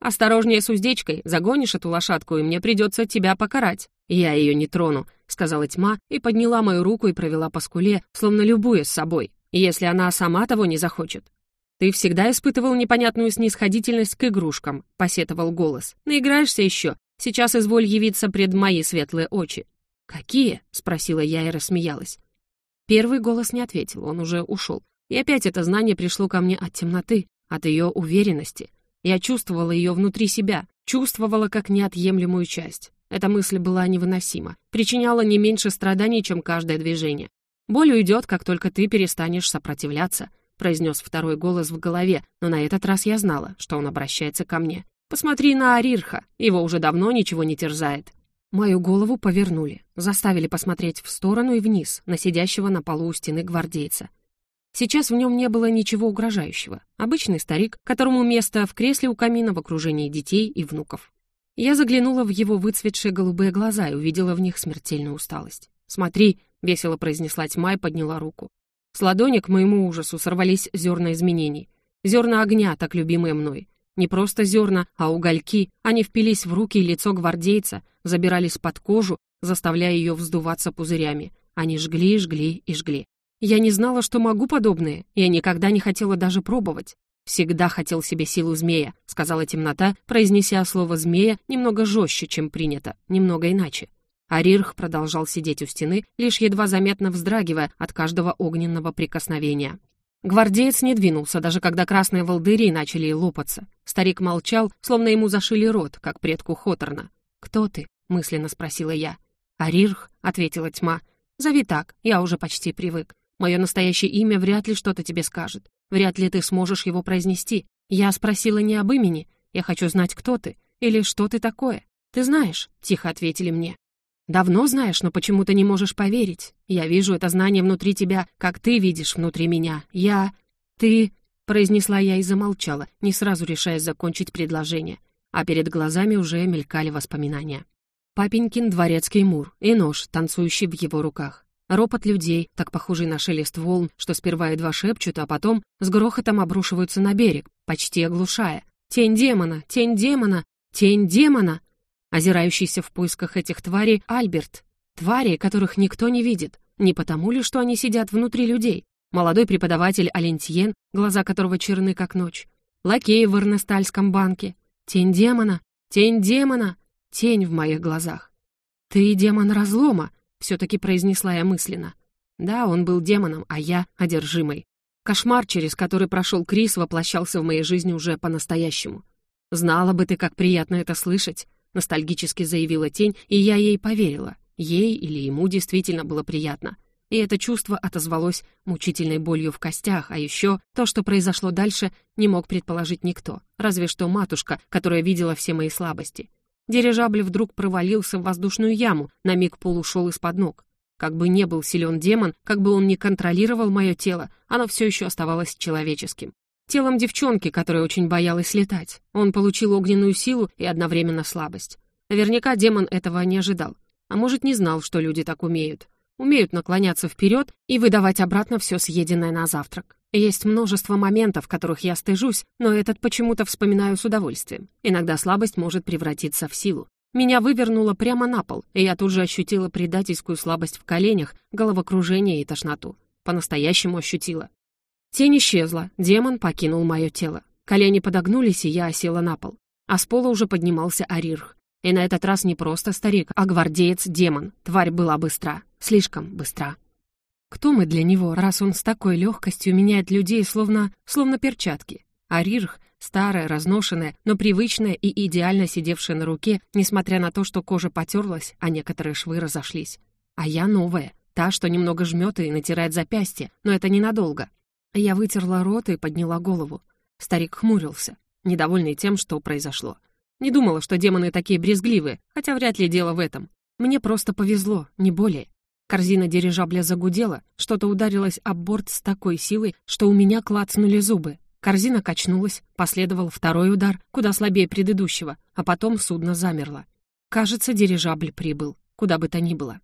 «Осторожнее с уздечкой, загонишь эту лошадку, и мне придется тебя покарать». «Я ее не трону», — сказала тьма и подняла мою руку и провела по скуле, словно любуя с собой, если она сама того не захочет. «Ты всегда испытывал непонятную снисходительность к игрушкам», — посетовал голос. «Наиграешься еще? Сейчас изволь явиться пред мои светлые очи». «Какие?» — спросила я и рассмеялась. Первый голос не ответил, он уже ушел. И опять это знание пришло ко мне от темноты, от ее уверенности. Я чувствовала ее внутри себя, чувствовала как неотъемлемую часть. Эта мысль была невыносима, причиняла не меньше страданий, чем каждое движение. «Боль уйдет, как только ты перестанешь сопротивляться», произнес второй голос в голове, но на этот раз я знала, что он обращается ко мне. «Посмотри на Арирха, его уже давно ничего не терзает». Мою голову повернули, заставили посмотреть в сторону и вниз, на сидящего на полу у стены гвардейца. Сейчас в нем не было ничего угрожающего. Обычный старик, которому место в кресле у камина в окружении детей и внуков. Я заглянула в его выцветшие голубые глаза и увидела в них смертельную усталость. «Смотри», — весело произнесла тьма и подняла руку. С ладони к моему ужасу сорвались зерна изменений. Зерна огня, так любимые мной. Не просто зерна, а угольки. Они впились в руки и лицо гвардейца, забирались под кожу, заставляя ее вздуваться пузырями. Они жгли, жгли и жгли. Я не знала, что могу подобное. Я никогда не хотела даже пробовать. «Всегда хотел себе силу змея», — сказала темнота, произнеся слово «змея» немного жестче, чем принято, немного иначе. Арирх продолжал сидеть у стены, лишь едва заметно вздрагивая от каждого огненного прикосновения. Гвардеец не двинулся, даже когда красные волдыри начали лопаться. Старик молчал, словно ему зашили рот, как предку Хоторна. «Кто ты?» — мысленно спросила я. «Арирх», — ответила тьма. «Зови так, я уже почти привык. Мое настоящее имя вряд ли что-то тебе скажет. Вряд ли ты сможешь его произнести. Я спросила не об имени. Я хочу знать, кто ты. Или что ты такое. Ты знаешь, — тихо ответили мне. Давно знаешь, но почему-то не можешь поверить. Я вижу это знание внутри тебя, как ты видишь внутри меня. Я... Ты... Произнесла я и замолчала, не сразу решаясь закончить предложение. А перед глазами уже мелькали воспоминания. Папенькин дворецкий мур и нож, танцующий в его руках. Ропот людей, так похожий на шелест волн, что сперва едва шепчут, а потом с грохотом обрушиваются на берег, почти оглушая. «Тень демона! Тень демона! Тень демона!» Озирающийся в поисках этих тварей Альберт. Твари, которых никто не видит. Не потому ли, что они сидят внутри людей? Молодой преподаватель Алентьен, глаза которого черны, как ночь. Лакей в Эрнестальском банке. Тень демона! Тень демона! Тень в моих глазах. «Ты демон разлома!» Все-таки произнесла я мысленно. Да, он был демоном, а я — одержимой. Кошмар, через который прошел Крис, воплощался в моей жизни уже по-настоящему. «Знала бы ты, как приятно это слышать», — ностальгически заявила тень, и я ей поверила. Ей или ему действительно было приятно. И это чувство отозвалось мучительной болью в костях, а еще то, что произошло дальше, не мог предположить никто, разве что матушка, которая видела все мои слабости. Дирижабль вдруг провалился в воздушную яму, на миг пол ушел из-под ног. Как бы не был силен демон, как бы он не контролировал мое тело, оно все еще оставалось человеческим. Телом девчонки, которая очень боялась летать. Он получил огненную силу и одновременно слабость. Наверняка демон этого не ожидал. А может, не знал, что люди так умеют. Умеют наклоняться вперед и выдавать обратно все съеденное на завтрак. Есть множество моментов, которых я стыжусь, но этот почему-то вспоминаю с удовольствием. Иногда слабость может превратиться в силу. Меня вывернуло прямо на пол, и я тут же ощутила предательскую слабость в коленях, головокружение и тошноту. По-настоящему ощутила. Тень исчезла, демон покинул мое тело. Колени подогнулись, и я осела на пол. А с пола уже поднимался Арирх. И на этот раз не просто старик, а гвардеец-демон. Тварь была быстра, слишком быстра. Кто мы для него, раз он с такой легкостью меняет людей, словно, словно перчатки? А Рирх, старая, разношенная, но привычная и идеально сидевшая на руке, несмотря на то, что кожа потерлась, а некоторые швы разошлись. А я новая, та, что немного жмет и натирает запястье, но это ненадолго. Я вытерла рот и подняла голову. Старик хмурился, недовольный тем, что произошло. Не думала, что демоны такие брезгливые, хотя вряд ли дело в этом. Мне просто повезло, не более. Корзина дирижабля загудела, что-то ударилось об борт с такой силой, что у меня клацнули зубы. Корзина качнулась, последовал второй удар, куда слабее предыдущего, а потом судно замерло. Кажется, дирижабль прибыл, куда бы то ни было.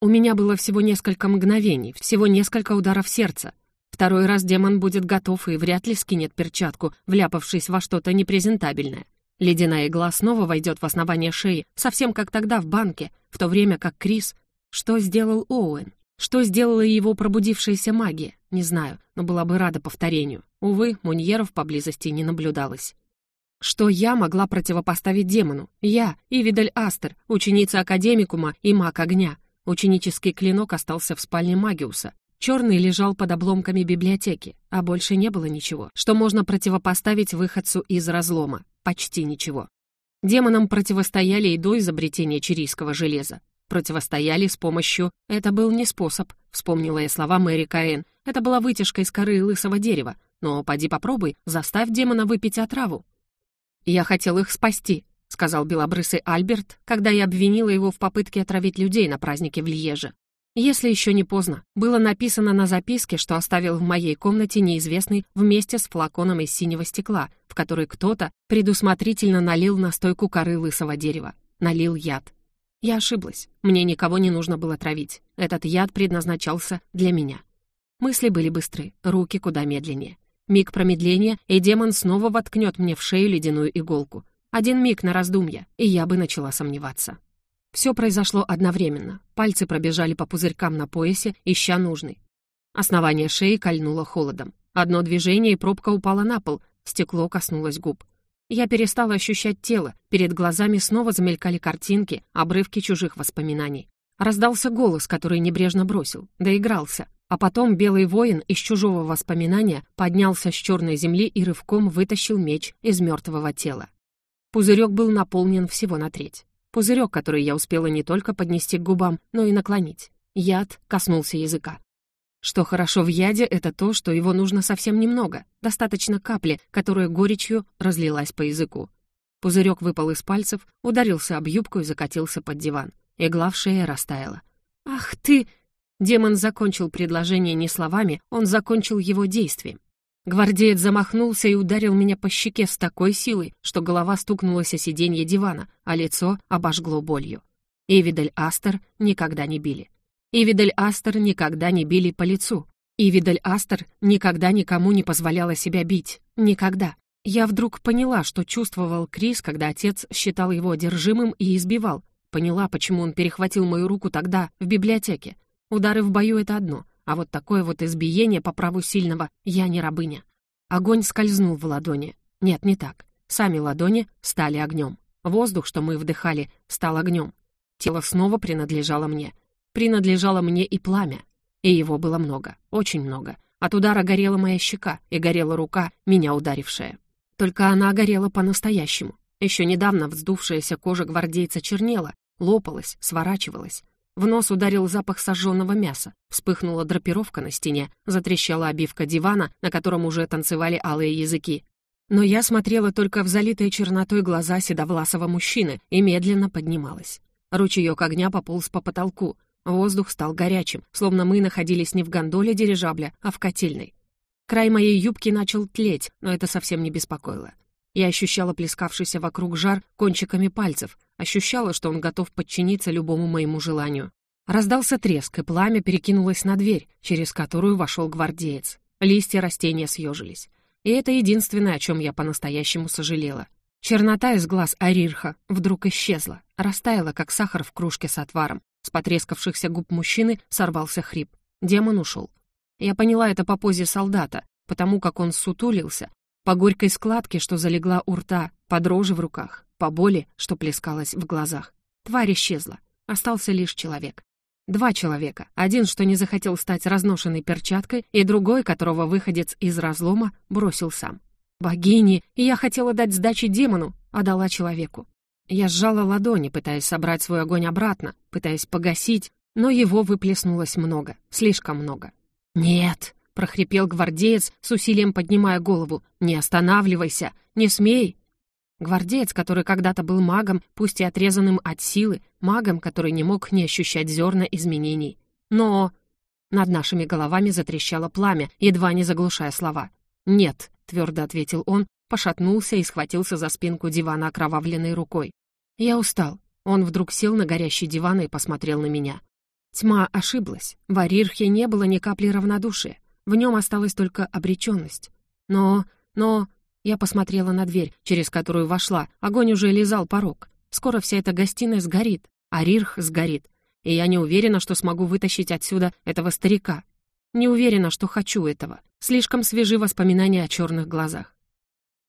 У меня было всего несколько мгновений, всего несколько ударов сердца. Второй раз демон будет готов и вряд ли скинет перчатку, вляпавшись во что-то непрезентабельное. Ледяная игла снова войдет в основание шеи, совсем как тогда в банке, в то время как Крис... Что сделал Оуэн? Что сделала его пробудившаяся магия? Не знаю, но была бы рада повторению. Увы, Муньеров поблизости не наблюдалось. Что я могла противопоставить демону? Я, Ивидель Астер, ученица Академикума и маг огня. Ученический клинок остался в спальне Магиуса. Черный лежал под обломками библиотеки, а больше не было ничего, что можно противопоставить выходцу из разлома. Почти ничего. Демонам противостояли и до изобретения чирийского железа. Противостояли с помощью... Это был не способ, вспомнила я слова Мэри Каэн. Это была вытяжка из коры лысого дерева. Но поди попробуй, заставь демона выпить отраву. «Я хотел их спасти», — сказал белобрысый Альберт, когда я обвинила его в попытке отравить людей на празднике в Льеже. Если еще не поздно, было написано на записке, что оставил в моей комнате неизвестный вместе с флаконом из синего стекла, в который кто-то предусмотрительно налил настойку коры лысого дерева. Налил яд. Я ошиблась. Мне никого не нужно было травить. Этот яд предназначался для меня. Мысли были быстры, руки куда медленнее. Миг промедления, и демон снова воткнет мне в шею ледяную иголку. Один миг на раздумье, и я бы начала сомневаться. Все произошло одновременно. Пальцы пробежали по пузырькам на поясе, ища нужный. Основание шеи кольнуло холодом. Одно движение, и пробка упала на пол, стекло коснулось губ. Я перестала ощущать тело, перед глазами снова замелькали картинки, обрывки чужих воспоминаний. Раздался голос, который небрежно бросил, доигрался. А потом белый воин из чужого воспоминания поднялся с черной земли и рывком вытащил меч из мертвого тела. Пузырек был наполнен всего на треть. Пузырек, который я успела не только поднести к губам, но и наклонить. Яд коснулся языка. Что хорошо в яде, это то, что его нужно совсем немного, достаточно капли, которая горечью разлилась по языку. Пузырек выпал из пальцев, ударился об юбку и закатился под диван. Игла в шее растаяла. «Ах ты!» Демон закончил предложение не словами, он закончил его действием. Гвардеец замахнулся и ударил меня по щеке с такой силой, что голова стукнулась о сиденье дивана, а лицо обожгло болью. Ивидель Астер никогда не били. Ивидель Астер никогда не били по лицу. Ивидель Астер никогда никому не позволяла себя бить. Никогда. Я вдруг поняла, что чувствовал Крис, когда отец считал его одержимым и избивал. Поняла, почему он перехватил мою руку тогда в библиотеке. Удары в бою — это одно — а вот такое вот избиение по праву сильного я не рабыня. Огонь скользнул в ладони. Нет, не так. Сами ладони стали огнем. Воздух, что мы вдыхали, стал огнем. Тело снова принадлежало мне. Принадлежало мне и пламя. И его было много, очень много. От удара горела моя щека, и горела рука, меня ударившая. Только она горела по-настоящему. Еще недавно вздувшаяся кожа гвардейца чернела, лопалась, сворачивалась. В нос ударил запах сожженного мяса, вспыхнула драпировка на стене, затрещала обивка дивана, на котором уже танцевали алые языки. Но я смотрела только в залитые чернотой глаза седовласого мужчины и медленно поднималась. Ручеёк огня пополз по потолку, воздух стал горячим, словно мы находились не в гондоле дирижабля, а в котельной. Край моей юбки начал тлеть, но это совсем не беспокоило. Я ощущала плескавшийся вокруг жар кончиками пальцев, ощущала, что он готов подчиниться любому моему желанию. Раздался треск, и пламя перекинулось на дверь, через которую вошел гвардеец. Листья растения съежились. И это единственное, о чем я по-настоящему сожалела. Чернота из глаз Арирха вдруг исчезла, растаяла, как сахар в кружке с отваром. С потрескавшихся губ мужчины сорвался хрип. Демон ушел. Я поняла это по позе солдата, потому как он сутулился, по горькой складке, что залегла у рта, по дрожи в руках, по боли, что плескалась в глазах. Тварь исчезла. Остался лишь человек. Два человека. Один, что не захотел стать разношенной перчаткой, и другой, которого выходец из разлома бросил сам. Богини, я хотела дать сдачи демону, а дала человеку. Я сжала ладони, пытаясь собрать свой огонь обратно, пытаясь погасить, но его выплеснулось много, слишком много. «Нет!» прохрипел гвардеец, с усилием поднимая голову. «Не останавливайся! Не смей!» Гвардеец, который когда-то был магом, пусть и отрезанным от силы, магом, который не мог не ощущать зерна изменений. Но... Над нашими головами затрещало пламя, едва не заглушая слова. «Нет», — твердо ответил он, пошатнулся и схватился за спинку дивана окровавленной рукой. «Я устал». Он вдруг сел на горящий диван и посмотрел на меня. Тьма ошиблась. В Арирхе не было ни капли равнодушия. В нем осталась только обреченность. Но, но... Я посмотрела на дверь, через которую вошла. Огонь уже лизал порог. Скоро вся эта гостиная сгорит, а Рирх сгорит. И я не уверена, что смогу вытащить отсюда этого старика. Не уверена, что хочу этого. Слишком свежи воспоминания о черных глазах.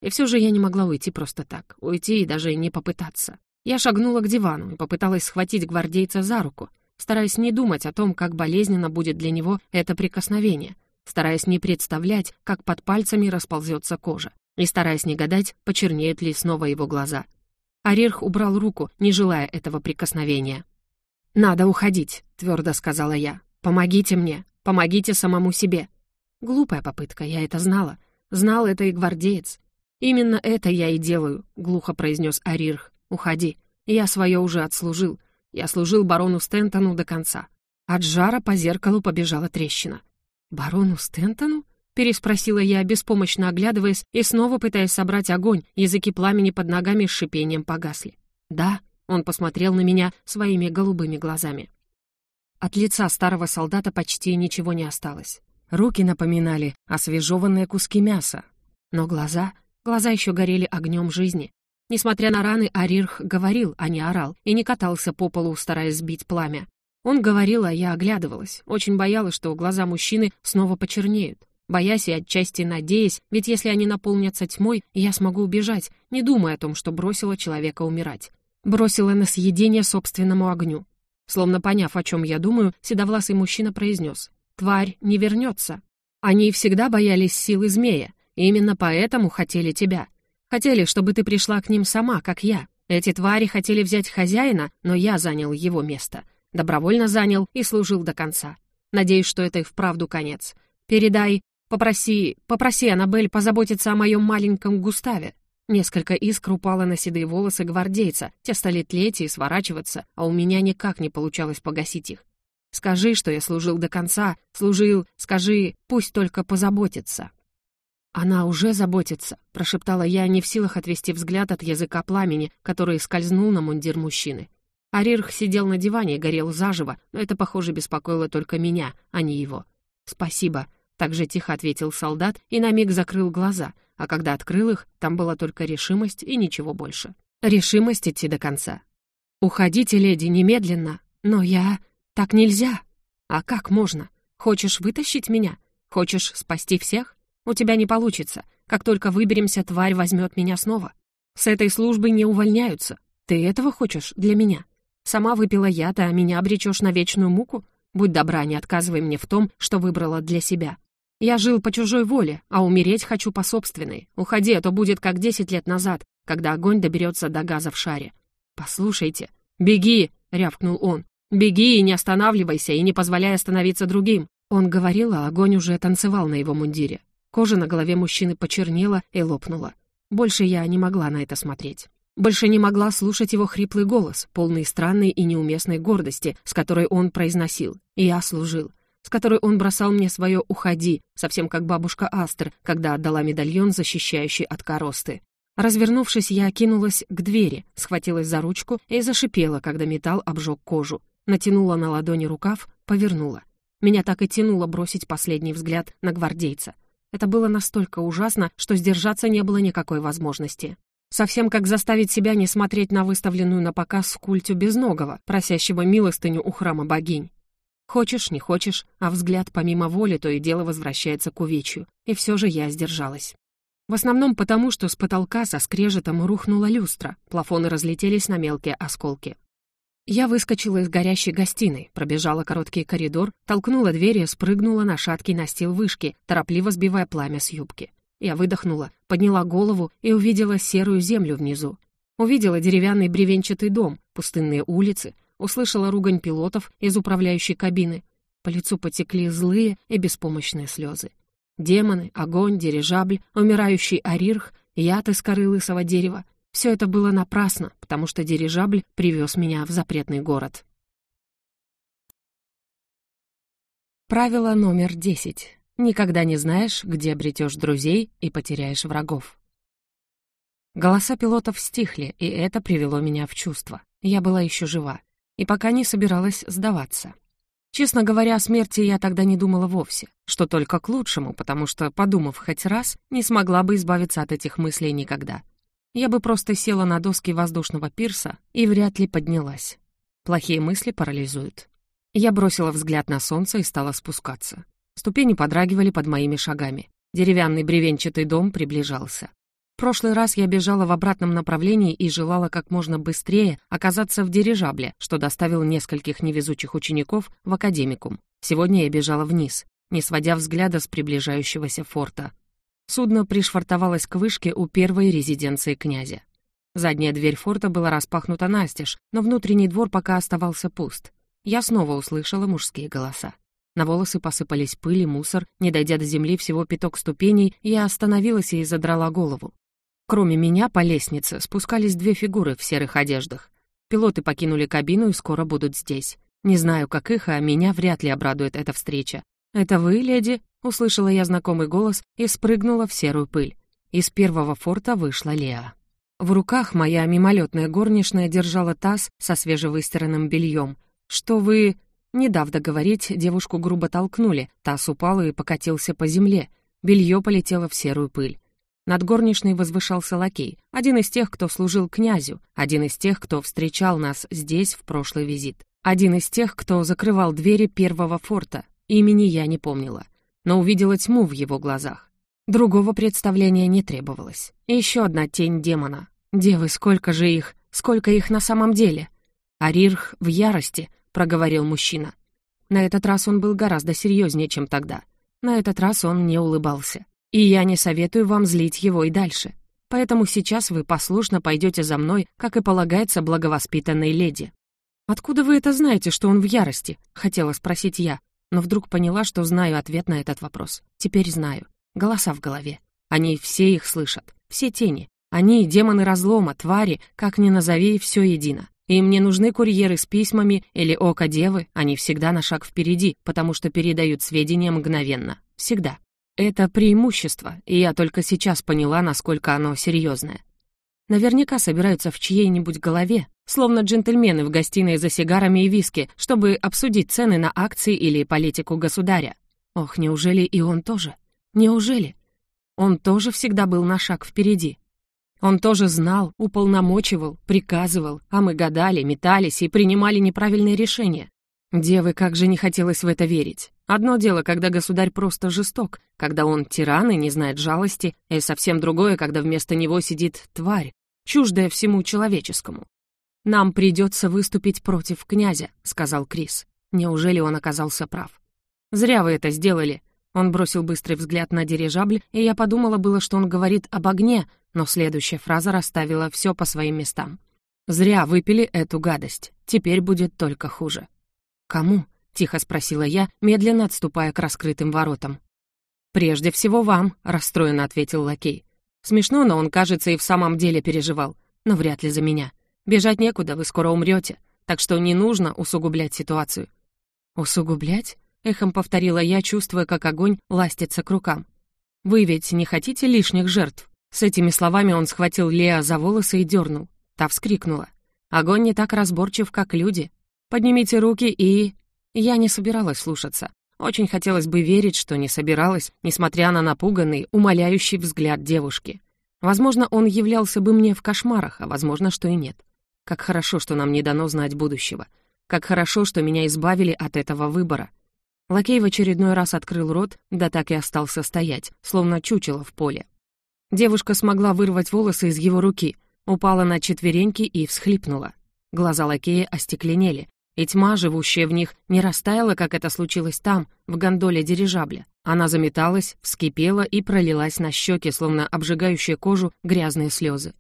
И все же я не могла уйти просто так. Уйти и даже не попытаться. Я шагнула к дивану и попыталась схватить гвардейца за руку, стараясь не думать о том, как болезненно будет для него это прикосновение, стараясь не представлять, как под пальцами расползется кожа, и стараясь не гадать, почернеют ли снова его глаза. Арирх убрал руку, не желая этого прикосновения. «Надо уходить», — твердо сказала я. «Помогите мне, помогите самому себе». Глупая попытка, я это знала. Знал это и гвардеец. «Именно это я и делаю», — глухо произнес Арирх. «Уходи. Я свое уже отслужил. Я служил барону Стентону до конца». От жара по зеркалу побежала трещина. «Барону Стентону?» — переспросила я, беспомощно оглядываясь и снова пытаясь собрать огонь, языки пламени под ногами с шипением погасли. «Да», — он посмотрел на меня своими голубыми глазами. От лица старого солдата почти ничего не осталось. Руки напоминали освежеванные куски мяса. Но глаза, глаза еще горели огнем жизни. Несмотря на раны, Арирх говорил, а не орал, и не катался по полу, стараясь сбить пламя. Он говорил, а я оглядывалась, очень боялась, что глаза мужчины снова почернеют. Боясь и отчасти надеясь, ведь если они наполнятся тьмой, я смогу убежать, не думая о том, что бросила человека умирать. Бросила на съедение собственному огню. Словно поняв, о чем я думаю, седовласый мужчина произнес. «Тварь не вернется». Они всегда боялись силы змея, именно поэтому хотели тебя. Хотели, чтобы ты пришла к ним сама, как я. Эти твари хотели взять хозяина, но я занял его место. Добровольно занял и служил до конца. Надеюсь, что это и вправду конец. Передай, попроси, попроси Аннабель позаботиться о моем маленьком Густаве. Несколько искр упало на седые волосы гвардейца, те стали тлеть и сворачиваться, а у меня никак не получалось погасить их. Скажи, что я служил до конца, служил, скажи, пусть только позаботится. «Она уже заботится», — прошептала я, не в силах отвести взгляд от языка пламени, который скользнул на мундир мужчины. Арирх сидел на диване и горел заживо, но это, похоже, беспокоило только меня, а не его. «Спасибо», — также тихо ответил солдат и на миг закрыл глаза, а когда открыл их, там была только решимость и ничего больше. Решимость идти до конца. «Уходите, леди, немедленно!» «Но я... Так нельзя!» «А как можно? Хочешь вытащить меня? Хочешь спасти всех?» У тебя не получится. Как только выберемся, тварь возьмет меня снова. С этой службы не увольняются. Ты этого хочешь для меня? Сама выпила яд, а меня обречешь на вечную муку? Будь добра, не отказывай мне в том, что выбрала для себя. Я жил по чужой воле, а умереть хочу по собственной. Уходи, а то будет как десять лет назад, когда огонь доберется до газа в шаре. Послушайте. «Беги!» — рявкнул он. «Беги и не останавливайся, и не позволяй остановиться другим!» Он говорил, а огонь уже танцевал на его мундире. Кожа на голове мужчины почернела и лопнула. Больше я не могла на это смотреть. Больше не могла слушать его хриплый голос, полный странной и неуместной гордости, с которой он произносил «Я служил», с которой он бросал мне свое «Уходи», совсем как бабушка Астер, когда отдала медальон, защищающий от коросты. Развернувшись, я кинулась к двери, схватилась за ручку и зашипела, когда металл обжег кожу. Натянула на ладони рукав, повернула. Меня так и тянуло бросить последний взгляд на гвардейца — это было настолько ужасно, что сдержаться не было никакой возможности. Совсем как заставить себя не смотреть на выставленную на показ скульптю безногого, просящего милостыню у храма богинь. Хочешь, не хочешь, а взгляд помимо воли то и дело возвращается к увечью. И все же я сдержалась. В основном потому, что с потолка со скрежетом рухнула люстра, плафоны разлетелись на мелкие осколки. Я выскочила из горящей гостиной, пробежала короткий коридор, толкнула дверь и спрыгнула на шаткий настил вышки, торопливо сбивая пламя с юбки. Я выдохнула, подняла голову и увидела серую землю внизу. Увидела деревянный бревенчатый дом, пустынные улицы, услышала ругань пилотов из управляющей кабины. По лицу потекли злые и беспомощные слезы. Демоны, огонь, дирижабль, умирающий арирх, яд из коры лысого дерева — все это было напрасно, потому что дирижабль привез меня в запретный город. Правило номер десять. Никогда не знаешь, где обретешь друзей и потеряешь врагов. Голоса пилотов стихли, и это привело меня в чувство. Я была еще жива, и пока не собиралась сдаваться. Честно говоря, о смерти я тогда не думала вовсе, что только к лучшему, потому что, подумав хоть раз, не смогла бы избавиться от этих мыслей никогда. Я бы просто села на доски воздушного пирса и вряд ли поднялась. Плохие мысли парализуют. Я бросила взгляд на солнце и стала спускаться. Ступени подрагивали под моими шагами. Деревянный бревенчатый дом приближался. В прошлый раз я бежала в обратном направлении и желала как можно быстрее оказаться в дирижабле, что доставил нескольких невезучих учеников в академикум. Сегодня я бежала вниз, не сводя взгляда с приближающегося форта. Судно пришвартовалось к вышке у первой резиденции князя. Задняя дверь форта была распахнута настежь, но внутренний двор пока оставался пуст. Я снова услышала мужские голоса. На волосы посыпались пыль и мусор. Не дойдя до земли всего пяток ступеней, я остановилась и задрала голову. Кроме меня по лестнице спускались две фигуры в серых одеждах. Пилоты покинули кабину и скоро будут здесь. Не знаю, как их, а меня вряд ли обрадует эта встреча. «Это вы, леди?» — услышала я знакомый голос и спрыгнула в серую пыль. Из первого форта вышла Леа. В руках моя мимолетная горничная держала таз со свежевыстиранным бельем. «Что вы...» Не дав договорить, девушку грубо толкнули, таз упал и покатился по земле. Белье полетело в серую пыль. Над горничной возвышался лакей, один из тех, кто служил князю, один из тех, кто встречал нас здесь в прошлый визит, один из тех, кто закрывал двери первого форта. Имени я не помнила, но увидела тьму в его глазах. Другого представления не требовалось. Еще одна тень демона. Девы, сколько же их? Сколько их на самом деле? Арирх в ярости, проговорил мужчина. На этот раз он был гораздо серьезнее, чем тогда. На этот раз он не улыбался. И я не советую вам злить его и дальше. Поэтому сейчас вы послушно пойдете за мной, как и полагается благовоспитанной леди. «Откуда вы это знаете, что он в ярости?» — хотела спросить я, но вдруг поняла, что знаю ответ на этот вопрос. Теперь знаю. Голоса в голове. Они все их слышат. Все тени. Они — демоны разлома, твари, как ни назови, все едино. Им не нужны курьеры с письмами или око девы, они всегда на шаг впереди, потому что передают сведения мгновенно. Всегда. Это преимущество, и я только сейчас поняла, насколько оно серьезное. Наверняка собираются в чьей-нибудь голове, словно джентльмены в гостиной за сигарами и виски, чтобы обсудить цены на акции или политику государя. Ох, неужели и он тоже? Неужели? Он тоже всегда был на шаг впереди. Он тоже знал, уполномочивал, приказывал, а мы гадали, метались и принимали неправильные решения. Девы, как же не хотелось в это верить. Одно дело, когда государь просто жесток, когда он тиран и не знает жалости, и совсем другое, когда вместо него сидит тварь, чуждая всему человеческому. «Нам придется выступить против князя», — сказал Крис. Неужели он оказался прав? «Зря вы это сделали», он бросил быстрый взгляд на дирижабль, и я подумала было, что он говорит об огне, но следующая фраза расставила все по своим местам. «Зря выпили эту гадость. Теперь будет только хуже». «Кому?» — тихо спросила я, медленно отступая к раскрытым воротам. «Прежде всего вам», — расстроенно ответил лакей. Смешно, но он, кажется, и в самом деле переживал. Но вряд ли за меня. Бежать некуда, вы скоро умрете, так что не нужно усугублять ситуацию». «Усугублять?» Эхом повторила я, чувствуя, как огонь ластится к рукам. «Вы ведь не хотите лишних жертв?» С этими словами он схватил Леа за волосы и дернул. Та вскрикнула. «Огонь не так разборчив, как люди. Поднимите руки и...» Я не собиралась слушаться. Очень хотелось бы верить, что не собиралась, несмотря на напуганный, умоляющий взгляд девушки. Возможно, он являлся бы мне в кошмарах, а возможно, что и нет. Как хорошо, что нам не дано знать будущего. Как хорошо, что меня избавили от этого выбора. Лакей в очередной раз открыл рот, да так и остался стоять, словно чучело в поле. Девушка смогла вырвать волосы из его руки, упала на четвереньки и всхлипнула. Глаза лакея остекленели, и тьма, живущая в них, не растаяла, как это случилось там, в гондоле дирижабля. Она заметалась, вскипела и пролилась на щеки, словно обжигающая кожу грязные слезы.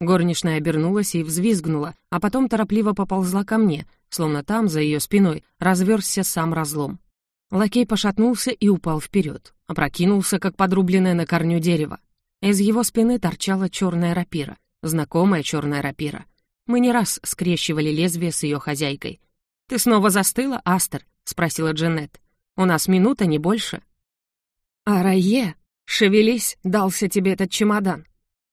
Горничная обернулась и взвизгнула, а потом торопливо поползла ко мне, словно там, за ее спиной, разверзся сам разлом. Лакей пошатнулся и упал вперед, опрокинулся, как подрубленное на корню дерево. Из его спины торчала черная рапира, знакомая черная рапира. Мы не раз скрещивали лезвие с ее хозяйкой. «Ты снова застыла, Астер?» — спросила Джанет. «У нас минута, не больше». «Арае, шевелись, дался тебе этот чемодан».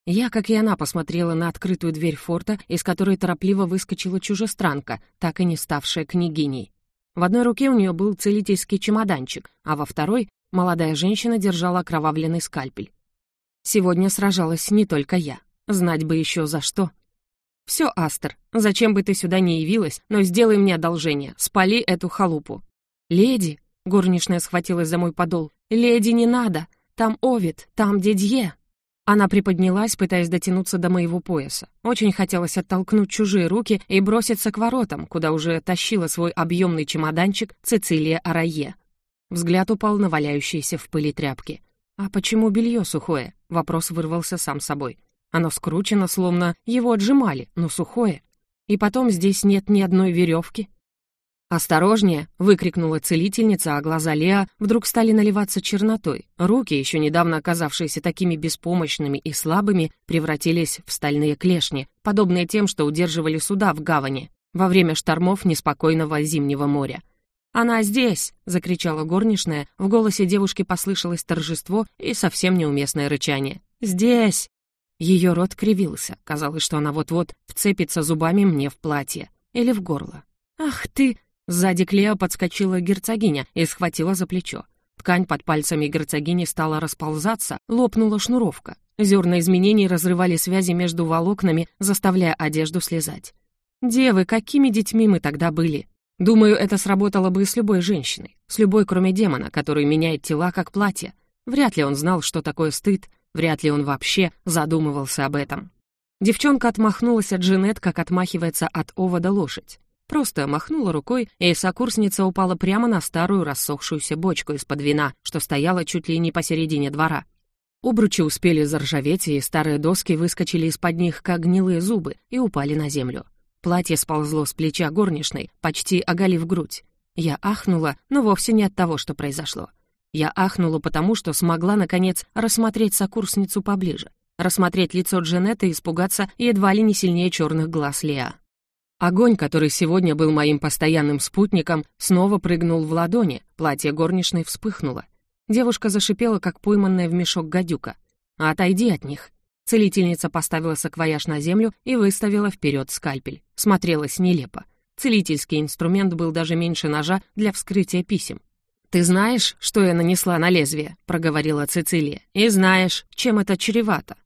Я, как и она, посмотрела на открытую дверь форта, из которой торопливо выскочила чужестранка, так и не ставшая княгиней. В одной руке у нее был целительский чемоданчик, а во второй молодая женщина держала окровавленный скальпель. Сегодня сражалась не только я. Знать бы еще за что. «Все, Астер, зачем бы ты сюда не явилась, но сделай мне одолжение, спали эту халупу». «Леди», — горничная схватилась за мой подол, «леди, не надо, там Овид, там Дедье». Она приподнялась, пытаясь дотянуться до моего пояса. Очень хотелось оттолкнуть чужие руки и броситься к воротам, куда уже тащила свой объемный чемоданчик Цицилия Арае. Взгляд упал на валяющиеся в пыли тряпки. «А почему белье сухое?» — вопрос вырвался сам собой. Оно скручено, словно его отжимали, но сухое. И потом здесь нет ни одной веревки. «Осторожнее!» — выкрикнула целительница, а глаза Леа вдруг стали наливаться чернотой. Руки, еще недавно оказавшиеся такими беспомощными и слабыми, превратились в стальные клешни, подобные тем, что удерживали суда в гавани во время штормов неспокойного зимнего моря. «Она здесь!» — закричала горничная, в голосе девушки послышалось торжество и совсем неуместное рычание. «Здесь!» Ее рот кривился. Казалось, что она вот-вот вцепится зубами мне в платье. Или в горло. «Ах ты!» Сзади Клео подскочила герцогиня и схватила за плечо. Ткань под пальцами герцогини стала расползаться, лопнула шнуровка. Зерна изменений разрывали связи между волокнами, заставляя одежду слезать. «Девы, какими детьми мы тогда были?» Думаю, это сработало бы с любой женщиной, с любой, кроме демона, который меняет тела как платье. Вряд ли он знал, что такое стыд, Вряд ли он вообще задумывался об этом. Девчонка отмахнулась от Джинет, как отмахивается от овода лошадь. Просто махнула рукой, и сокурсница упала прямо на старую рассохшуюся бочку из-под вина, что стояла чуть ли не посередине двора. Обручи успели заржаветь, и старые доски выскочили из-под них, как гнилые зубы, и упали на землю. Платье сползло с плеча горничной, почти оголив грудь. Я ахнула, но вовсе не от того, что произошло. Я ахнула потому, что смогла, наконец, рассмотреть сокурсницу поближе, рассмотреть лицо Джанетты и испугаться едва ли не сильнее черных глаз Леа. Огонь, который сегодня был моим постоянным спутником, снова прыгнул в ладони, платье горничной вспыхнуло. Девушка зашипела, как пойманная в мешок гадюка. «Отойди от них!» Целительница поставила саквояж на землю и выставила вперед скальпель. Смотрелось нелепо. Целительский инструмент был даже меньше ножа для вскрытия писем. «Ты знаешь, что я нанесла на лезвие?» — проговорила Цицилия. «И знаешь, чем это чревато».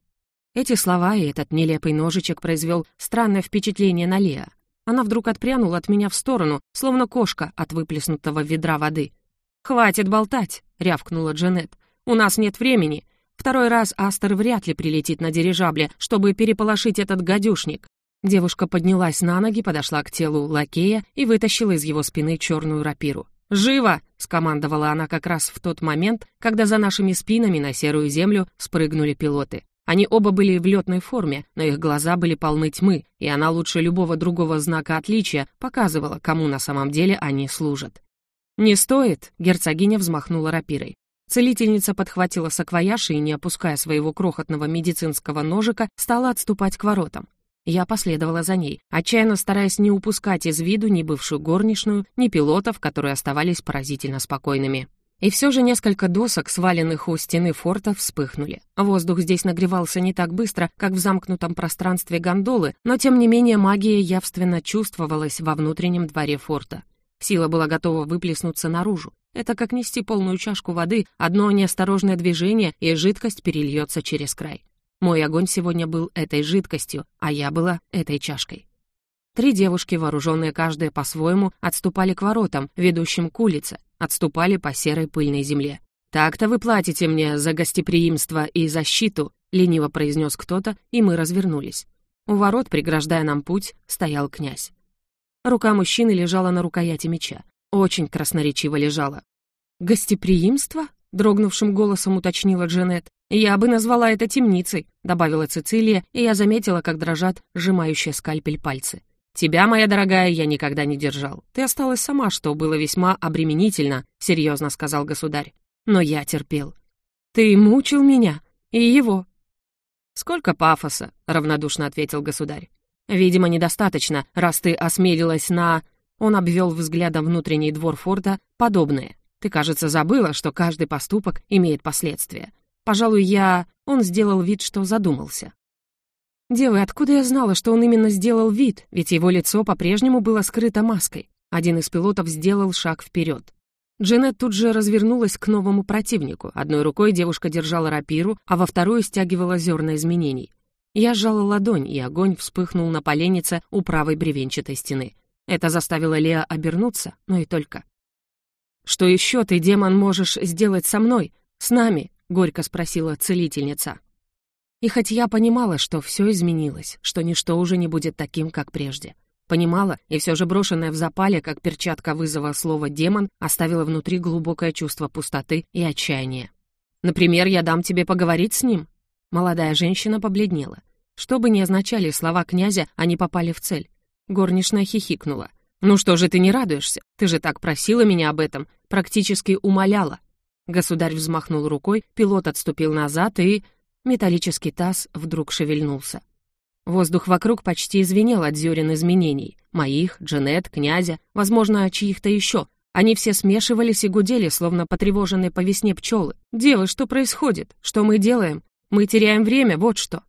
Эти слова и этот нелепый ножичек произвел странное впечатление на Леа. Она вдруг отпрянула от меня в сторону, словно кошка от выплеснутого ведра воды. «Хватит болтать!» — рявкнула Джанет. «У нас нет времени. Второй раз Астер вряд ли прилетит на дирижабле, чтобы переполошить этот гадюшник». Девушка поднялась на ноги, подошла к телу лакея и вытащила из его спины черную рапиру. «Живо!» — скомандовала она как раз в тот момент, когда за нашими спинами на серую землю спрыгнули пилоты. Они оба были в летной форме, но их глаза были полны тьмы, и она лучше любого другого знака отличия показывала, кому на самом деле они служат. «Не стоит!» — герцогиня взмахнула рапирой. Целительница подхватила саквояж и, не опуская своего крохотного медицинского ножика, стала отступать к воротам. Я последовала за ней, отчаянно стараясь не упускать из виду ни бывшую горничную, ни пилотов, которые оставались поразительно спокойными. И все же несколько досок, сваленных у стены форта, вспыхнули. Воздух здесь нагревался не так быстро, как в замкнутом пространстве гондолы, но тем не менее магия явственно чувствовалась во внутреннем дворе форта. Сила была готова выплеснуться наружу. Это как нести полную чашку воды, одно неосторожное движение, и жидкость перельется через край. Мой огонь сегодня был этой жидкостью, а я была этой чашкой. Три девушки, вооруженные каждая по-своему, отступали к воротам, ведущим к улице, отступали по серой пыльной земле. «Так-то вы платите мне за гостеприимство и защиту», — лениво произнес кто-то, и мы развернулись. У ворот, преграждая нам путь, стоял князь. Рука мужчины лежала на рукояти меча. Очень красноречиво лежала. «Гостеприимство?» — дрогнувшим голосом уточнила Джанет. «Я бы назвала это темницей», — добавила Цицилия, и я заметила, как дрожат сжимающие скальпель пальцы. «Тебя, моя дорогая, я никогда не держал. Ты осталась сама, что было весьма обременительно», — серьезно сказал государь. «Но я терпел. Ты мучил меня и его». «Сколько пафоса», — равнодушно ответил государь. «Видимо, недостаточно, раз ты осмелилась на...» Он обвел взглядом внутренний двор форта, подобное. «Ты, кажется, забыла, что каждый поступок имеет последствия. Пожалуй, я... Он сделал вид, что задумался. «Девы, откуда я знала, что он именно сделал вид, ведь его лицо по-прежнему было скрыто маской? Один из пилотов сделал шаг вперед. Джанет тут же развернулась к новому противнику. Одной рукой девушка держала рапиру, а во вторую стягивала зерна изменений. Я сжала ладонь, и огонь вспыхнул на поленнице у правой бревенчатой стены. Это заставило Леа обернуться, но и только. «Что еще ты, демон, можешь сделать со мной? С нами?» — горько спросила целительница. И хоть я понимала, что все изменилось, что ничто уже не будет таким, как прежде. Понимала, и все же брошенное в запале, как перчатка вызова слово «демон», оставило внутри глубокое чувство пустоты и отчаяния. «Например, я дам тебе поговорить с ним?» Молодая женщина побледнела. Что бы ни означали слова князя, они попали в цель. Горничная хихикнула. «Ну что же ты не радуешься? Ты же так просила меня об этом, практически умоляла». Государь взмахнул рукой, пилот отступил назад и... Металлический таз вдруг шевельнулся. Воздух вокруг почти извинел от зерен изменений. Моих, Джанет, князя, возможно, чьих-то еще. Они все смешивались и гудели, словно потревоженные по весне пчелы. «Девы, что происходит? Что мы делаем? Мы теряем время, вот что».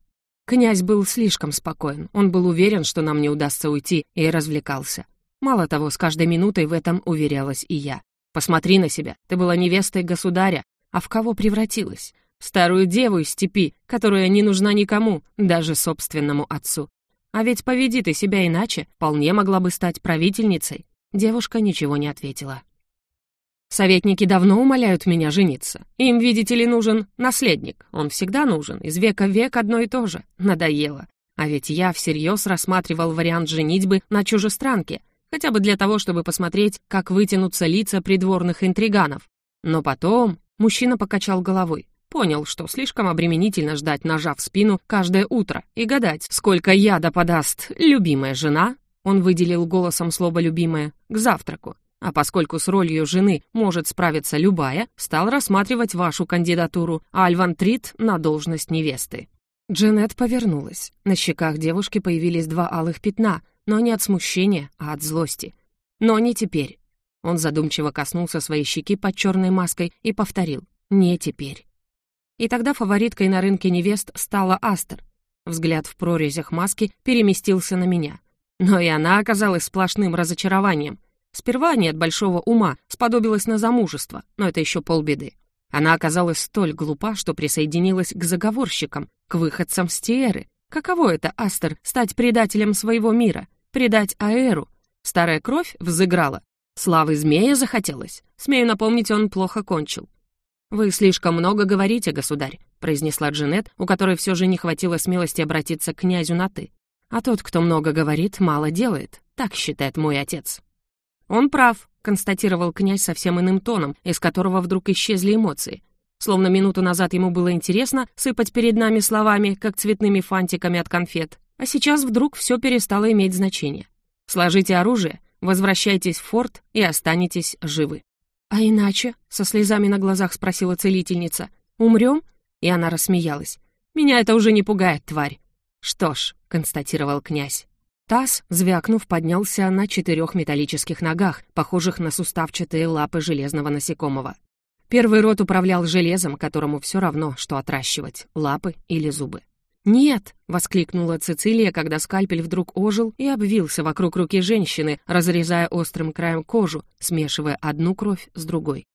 Князь был слишком спокоен. Он был уверен, что нам не удастся уйти, и развлекался. Мало того, с каждой минутой в этом уверялась и я. «Посмотри на себя. Ты была невестой государя. А в кого превратилась? Старую деву из степи, которая не нужна никому, даже собственному отцу. А ведь поведи ты себя иначе, вполне могла бы стать правительницей». Девушка ничего не ответила. «Советники давно умоляют меня жениться. Им, видите ли, нужен наследник. Он всегда нужен, из века в век одно и то же. Надоело. А ведь я всерьез рассматривал вариант женитьбы на чужестранке, хотя бы для того, чтобы посмотреть, как вытянутся лица придворных интриганов. Но потом мужчина покачал головой. Понял, что слишком обременительно ждать ножа в спину каждое утро и гадать, сколько яда подаст любимая жена, он выделил голосом слово «любимая», к завтраку. А поскольку с ролью жены может справиться любая, стал рассматривать вашу кандидатуру, Альван Трит на должность невесты. Джанет повернулась. На щеках девушки появились два алых пятна, но не от смущения, а от злости. Но не теперь. Он задумчиво коснулся своей щеки под черной маской и повторил «не теперь». И тогда фавориткой на рынке невест стала Астер. Взгляд в прорезях маски переместился на меня. Но и она оказалась сплошным разочарованием. Сперва не от большого ума, сподобилась на замужество, но это еще полбеды. Она оказалась столь глупа, что присоединилась к заговорщикам, к выходцам с Тиэры. Каково это, Астер, стать предателем своего мира, предать Аэру? Старая кровь взыграла. Славы змея захотелось. Смею напомнить, он плохо кончил. «Вы слишком много говорите, государь», — произнесла Джанет, у которой все же не хватило смелости обратиться к князю на «ты». «А тот, кто много говорит, мало делает. Так считает мой отец». «Он прав», — констатировал князь совсем иным тоном, из которого вдруг исчезли эмоции. Словно минуту назад ему было интересно сыпать перед нами словами, как цветными фантиками от конфет, а сейчас вдруг все перестало иметь значение. «Сложите оружие, возвращайтесь в форт и останетесь живы». «А иначе?» — со слезами на глазах спросила целительница. «Умрем?» И она рассмеялась. «Меня это уже не пугает, тварь». «Что ж», — констатировал князь. Таз, звякнув, поднялся на четырех металлических ногах, похожих на суставчатые лапы железного насекомого. Первый рот управлял железом, которому все равно, что отращивать, лапы или зубы. «Нет!» — воскликнула Цицилия, когда скальпель вдруг ожил и обвился вокруг руки женщины, разрезая острым краем кожу, смешивая одну кровь с другой.